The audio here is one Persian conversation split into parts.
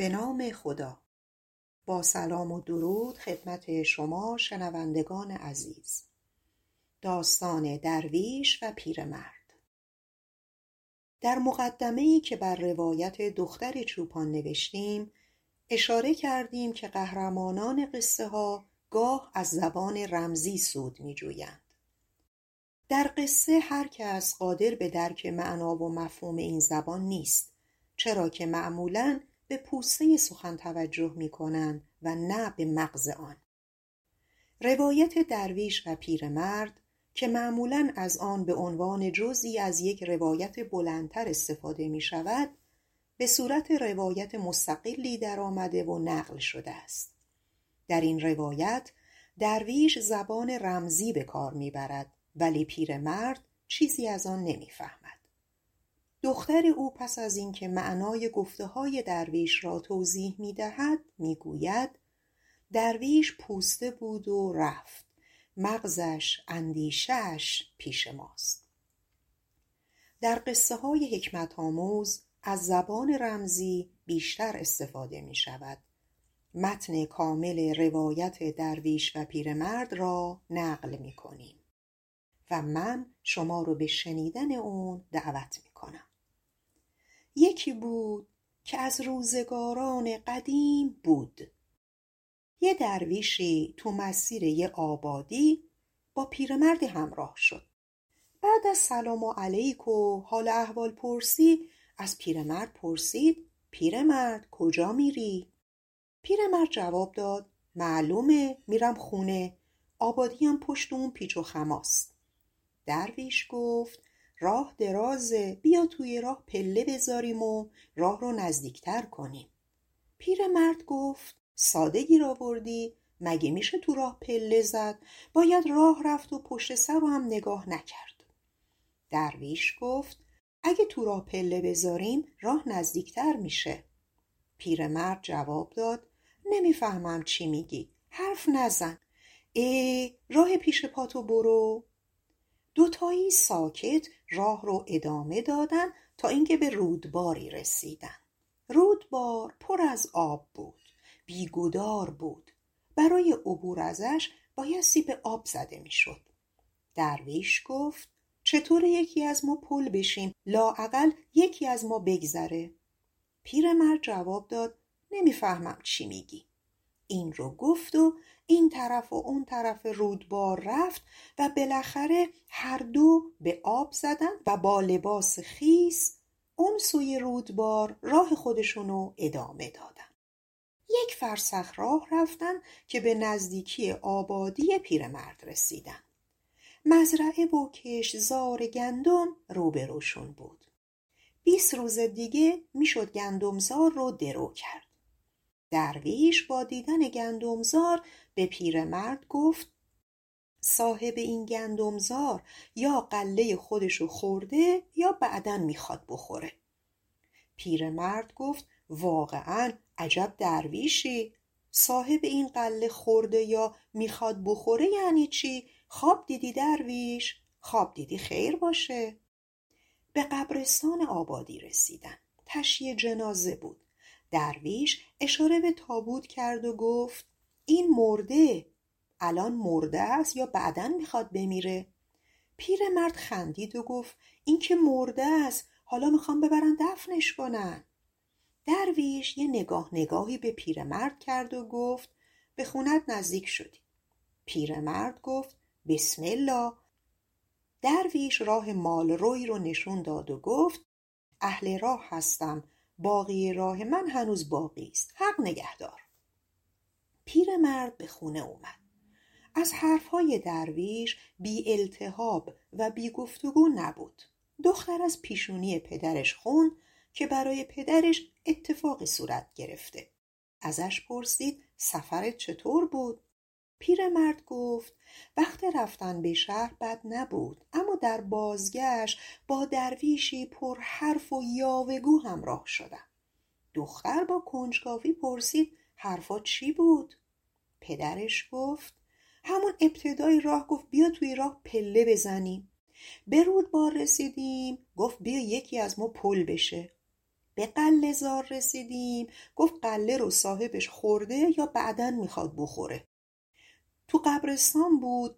به نام خدا. با سلام و درود خدمت شما شنوندگان عزیز. داستان درویش و پیرمرد. در مقدمه ای که بر روایت دختر چوپان نوشتیم اشاره کردیم که قهرمانان قصه ها گاه از زبان رمزی سود می جویند. در قصه هر کس قادر به درک معنا و مفهوم این زبان نیست چرا که معمولا به پوسته سخن توجه می کنند و نه به مغز آن روایت درویش و پیرمرد که معمولا از آن به عنوان جزئی از یک روایت بلندتر استفاده می شود به صورت روایت مستقلی در آمده و نقل شده است در این روایت درویش زبان رمزی به کار می برد ولی پیرمرد چیزی از آن نمی‌فهمد. دختر او پس از اینکه معنای گفته های درویش را توضیح می دهد می گوید درویش پوسته بود و رفت. مغزش اندیشش پیش ماست. در قصه های حکمت آموز از زبان رمزی بیشتر استفاده می شود متن کامل روایت درویش و پیرمرد را نقل می کنیم و من شما رو به شنیدن اون دعوت می کنم یکی بود که از روزگاران قدیم بود. یه درویشی تو مسیر یه آبادی با پیرمردی همراه شد. بعد از سلام و علیک و حال احوال پرسی از پیرمرد پرسید پیرمرد کجا میری؟ پیرمرد جواب داد معلومه میرم خونه. آبادی هم پشت اون پیچ و خماست. درویش گفت راه درازه بیا توی راه پله بذاریم و راه رو نزدیکتر کنیم. پیرمرد گفت ساده گیر آوردی مگه میشه تو راه پله زد؟ باید راه رفت و پشت سر رو هم نگاه نکرد. درویش گفت اگه تو راه پله بذاریم راه نزدیکتر میشه. پیرمرد جواب داد نمی‌فهمم چی میگی حرف نزن. ای راه پیش پاتو برو. دوتایی ساکت راه رو ادامه دادن تا اینکه به رودباری رسیدن. رودبار پر از آب بود بیگدار بود. برای عبور ازش بایستی به آب زده می‌شد. درویش گفت چطور یکی از ما پل بشیم لااقل یکی از ما بگذره؟ پیرمرد جواب داد نمی‌فهمم چی میگی. این رو گفت و این طرف و اون طرف رودبار رفت و بالاخره هر دو به آب زدن و با لباس خیس اون سوی رودبار راه خودشونو ادامه دادن. یک فرسخ راه رفتن که به نزدیکی آبادی پیرمرد رسیدن. مزرعه و کشزار گندم روبروشون بود. بیست روز دیگه می‌شد گندمزار رو درو کرد. درویش با دیدن گندمزار به پیرمرد گفت صاحب این گندمزار یا قله خودشو خورده یا بعدا می‌خواد بخوره. پیرمرد گفت واقعا عجب درویشی. صاحب این قله خورده یا می‌خواد بخوره یعنی چی؟ خواب دیدی درویش؟ خواب دیدی خیر باشه. به قبرستان آبادی رسیدن. تشیه جنازه بود. درویش اشاره به تابوت کرد و گفت این مرده. الان مرده است یا بعدا می‌خواد بمیره؟ پیرمرد خندید و گفت این که مرده است حالا می‌خوام ببرن دفنش کنن. درویش یه نگاه نگاهی به پیرمرد کرد و گفت به خونت نزدیک شدی پیرمرد گفت بسم الله. درویش راه مال روی رو نشون داد و گفت اهل راه هستم. باقی راه من هنوز باقی است. حق نگهدار. پیرمرد به خونه اومد. از حرفهای درویش بی التهاب و بی گفتگو نبود. دختر از پیشونی پدرش خون که برای پدرش اتفاقی صورت گرفته. ازش پرسید سفرت چطور بود؟ پیرمرد گفت وقت رفتن به شهر بد نبود اما در بازگشت با درویشی پر حرف و یاوهگو همراه شدم. دختر با کنجکاوی پرسید حرفات چی بود؟ پدرش گفت همون ابتدای راه گفت بیا توی راه پله بزنیم. به رودبار رسیدیم گفت بیا یکی از ما پل بشه. به قله زار رسیدیم گفت قله رو صاحبش خورده یا بعدا می‌خواد بخوره. تو قبرستان بود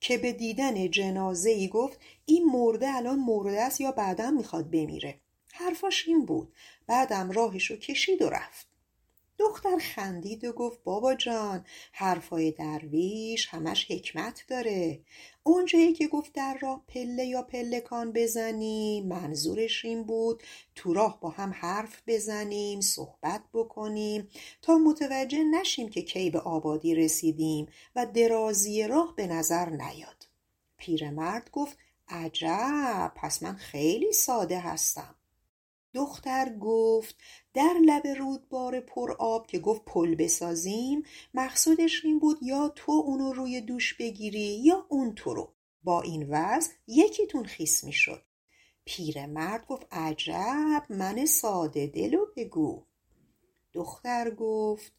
که به دیدن جنازه ای گفت این مرده الان مرده است یا بعدا می‌خواد بمیره. حرفاش این بود. بعدم راهشو کشید و رفت. دختر خندید و گفت بابا جان حرفای درویش همش حکمت داره. اونجایی که گفت در راه پله یا پلکان بزنیم منظورش این بود تو راه با هم حرف بزنیم صحبت بکنیم تا متوجه نشیم که کی به آبادی رسیدیم و درازی راه به نظر نیاد. پیرمرد گفت عجب پس من خیلی ساده هستم. دختر گفت در لب رودبار پر آب که گفت پل بسازیم مقصودش این بود یا تو اونو روی دوش بگیری یا اون تو رو. با این وضع یکیتون خیس می‌شد. پیرمرد گفت عجب من ساده دلو بگو. دختر گفت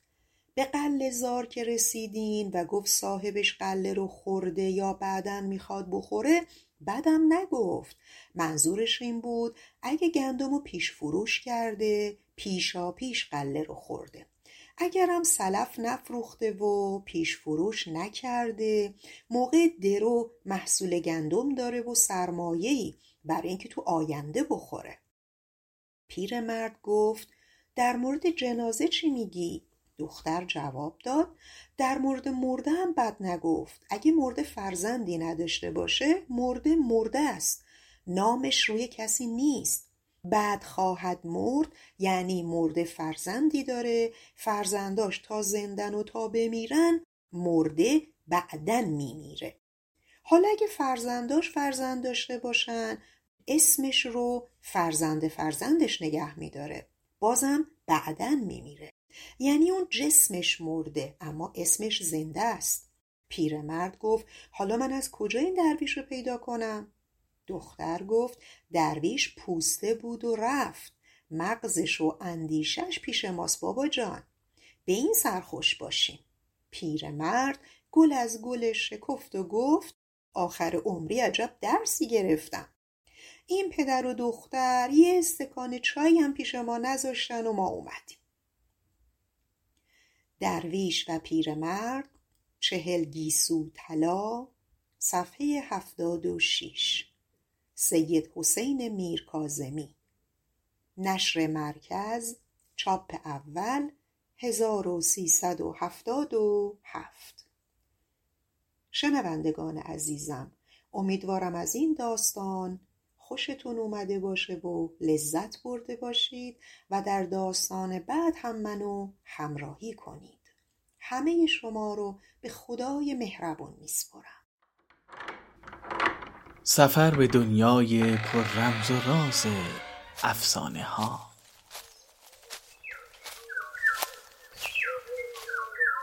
به قله زار که رسیدین و گفت صاحبش قله رو خورده یا بعدا می‌خواد بخوره بدم نگفت. منظورش این بود اگه گندم رو پیش فروش کرده پیشا پیش قله رو خورده. اگرم سلف نفروخته و پیش فروش نکرده موقع درو محصول گندم داره و سرمایهی برای اینکه تو آینده بخوره. پیرمرد گفت در مورد جنازه چی میگی؟ دختر جواب داد. در مورد مرده هم بد نگفت. اگه مرده فرزندی نداشته باشه مرده مرده است. نامش روی کسی نیست. بعد خواهد مرد یعنی مرده فرزندی داره. فرزنداش تا زندن و تا بمیرن مرده بعدن میمیره. حالا اگه فرزنداش فرزند داشته باشن اسمش رو فرزند فرزندش نگه میداره. بازم بعدن میمیره. یعنی اون جسمش مرده اما اسمش زنده است. پیرمرد گفت حالا من از کجا این درویش رو پیدا کنم؟ دختر گفت درویش پوسته بود و رفت. مغزش و اندیشش پیش ماست بابا جان. به این سرخوش باشیم. پیرمرد گل از گلش شکفت و گفت آخر عمری عجب درسی گرفتم. این پدر و دختر یه استکان چای هم پیش ما نذاشتن و ما اومدیم. درویش و پیرمرد چهل گیسو طلا صفحه هفتاد و شیش. سید حسین میرکاظمی نشر مرکز چاپ اول هزار و سیصد و هفتاد و هفت. شنوندگان عزیزم امیدوارم از این داستان خوشتون اومده باشه و لذت برده باشید و در داستان بعد هم منو همراهی کنید. همه شما رو به خدای مهربون میسپرم سفر به دنیای پر رمز و راز افسانه ها.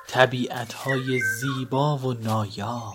طبیعت های زیبا و نایاب.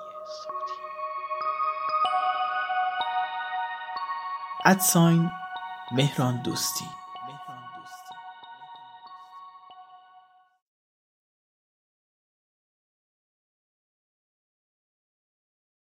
ادساین مهران دوستی.